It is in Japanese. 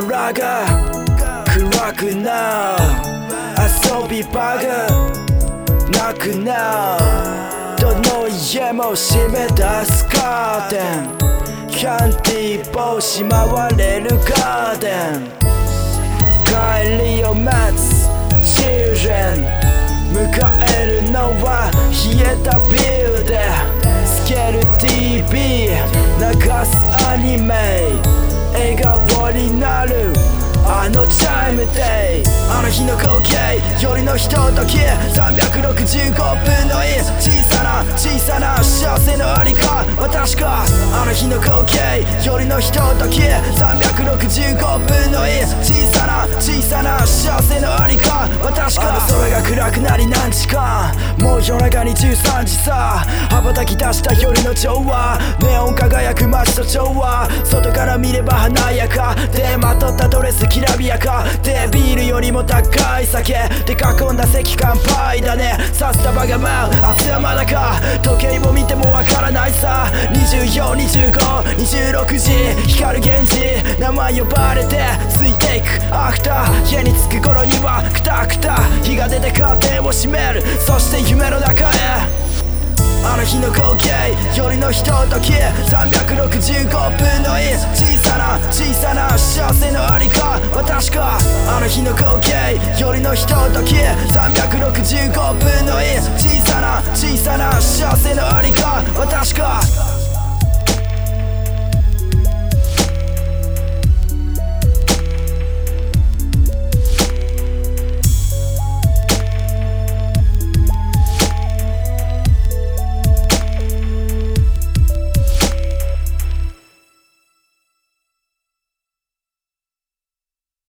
空が暗くな遊び場がなくなどの家も閉め出すカーテンキャンディー帽子回れるガーデン帰りを待つ children 迎えるのは冷えたビルでつける TV 流すアニメ笑顔にチャイムデイあの日の光景よりのひととき365分の1小さな小さな幸せのありか私かあの日の光景よりのひととき365分の1小さな小さな幸せのありか。私かあの空が暗くなり何時間もう夜中に13時さ羽ばたき出した夜の調和。ネオン輝く街と調和。外から見れば華やか。でまとったスきらびやかでビールよりも高い酒で囲んだ席乾杯だね。さすたばが舞う明日はまだか。時計を見てもわからないさ。242526時光る源氏。名前呼ばれてついていくアフター家に着く頃にはクタクタ。日が出てカーテンを閉める。そして夢の中へ。あの日の光景。よりのひととき。365日の光景よりのひととき365分の1小さな小さな幸せのありか私か